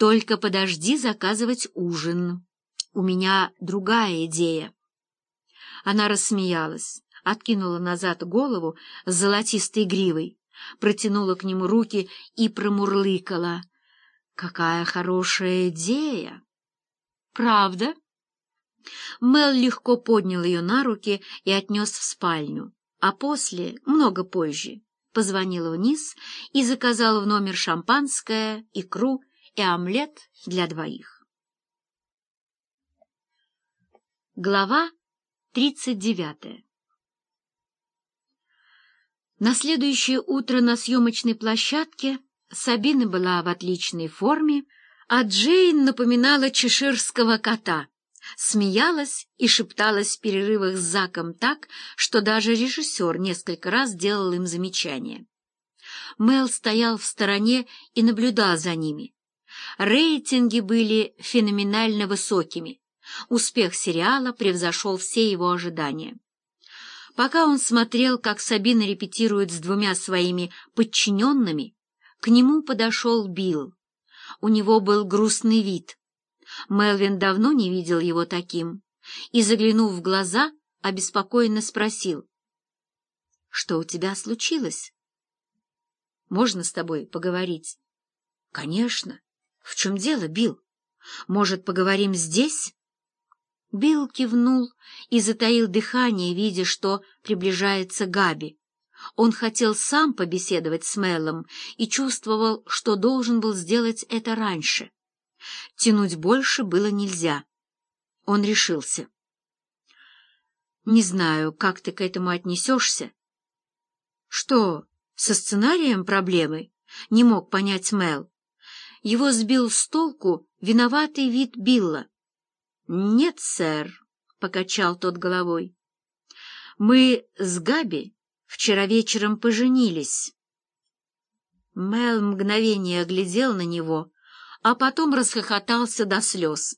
Только подожди заказывать ужин. У меня другая идея. Она рассмеялась, откинула назад голову с золотистой гривой, протянула к нему руки и промурлыкала. «Какая хорошая идея!» «Правда?» Мел легко поднял ее на руки и отнес в спальню, а после, много позже, позвонил вниз и заказал в номер шампанское, икру и омлет для двоих. Глава тридцать девятая На следующее утро на съемочной площадке Сабина была в отличной форме, а Джейн напоминала чеширского кота, смеялась и шепталась в перерывах с Заком так, что даже режиссер несколько раз делал им замечания. Мел стоял в стороне и наблюдал за ними. Рейтинги были феноменально высокими. Успех сериала превзошел все его ожидания. Пока он смотрел, как Сабина репетирует с двумя своими подчиненными, к нему подошел Билл. У него был грустный вид. Мелвин давно не видел его таким и, заглянув в глаза, обеспокоенно спросил. — Что у тебя случилось? — Можно с тобой поговорить? — Конечно. В чем дело, Билл? Может, поговорим здесь? Билл кивнул и затаил дыхание, видя, что приближается Габи. Он хотел сам побеседовать с Мелом и чувствовал, что должен был сделать это раньше. Тянуть больше было нельзя. Он решился. «Не знаю, как ты к этому отнесешься?» «Что, со сценарием проблемы?» — не мог понять Мел. Его сбил с толку виноватый вид Билла. «Нет, сэр», — покачал тот головой. «Мы с Габи вчера вечером поженились». Мел мгновение оглядел на него, а потом расхохотался до слез.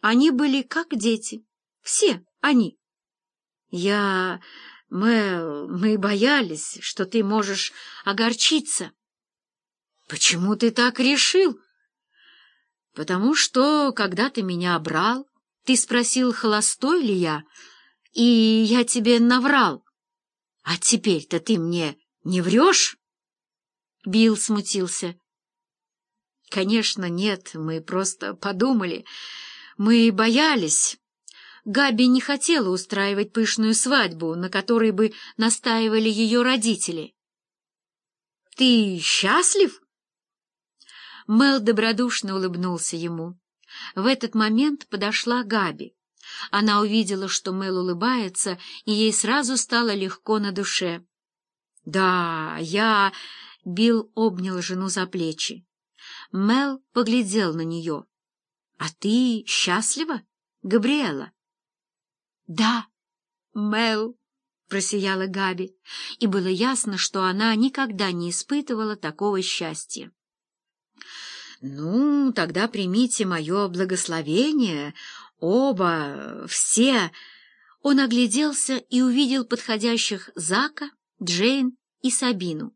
Они были как дети. Все они. Я... Мел, мы боялись, что ты можешь огорчиться. Почему ты так решил? Потому что, когда ты меня обрал, ты спросил, холостой ли я, и я тебе наврал. А теперь-то ты мне не врешь? Билл смутился. Конечно, нет, мы просто подумали. Мы боялись. Габи не хотела устраивать пышную свадьбу, на которой бы настаивали ее родители. Ты счастлив? Мел добродушно улыбнулся ему. В этот момент подошла Габи. Она увидела, что Мел улыбается, и ей сразу стало легко на душе. — Да, я... — Билл обнял жену за плечи. Мел поглядел на нее. — А ты счастлива, Габриэла? — Да, Мел, — просияла Габи, и было ясно, что она никогда не испытывала такого счастья. «Ну, тогда примите мое благословение, оба, все!» Он огляделся и увидел подходящих Зака, Джейн и Сабину.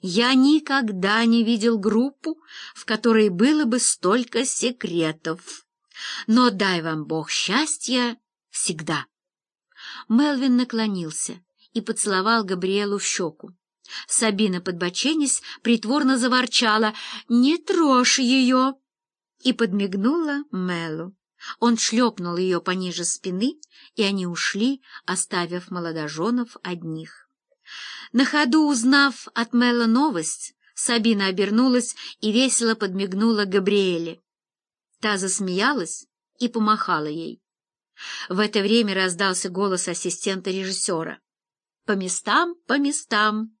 «Я никогда не видел группу, в которой было бы столько секретов. Но дай вам Бог счастья всегда!» Мелвин наклонился и поцеловал Габриэлу в щеку. Сабина, подбоченясь, притворно заворчала «Не трожь ее!» и подмигнула Мелу. Он шлепнул ее пониже спины, и они ушли, оставив молодоженов одних. На ходу узнав от Мэла новость, Сабина обернулась и весело подмигнула Габриэле. Та засмеялась и помахала ей. В это время раздался голос ассистента режиссера. «По местам, по местам!»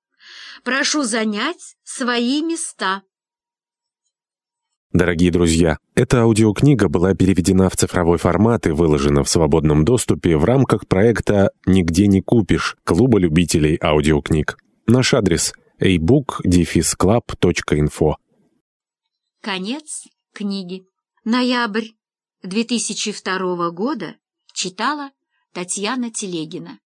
Прошу занять свои места. Дорогие друзья, эта аудиокнига была переведена в цифровой формат и выложена в свободном доступе в рамках проекта «Нигде не купишь» Клуба любителей аудиокниг. Наш адрес – ebook-club.info Конец книги. Ноябрь 2002 года читала Татьяна Телегина.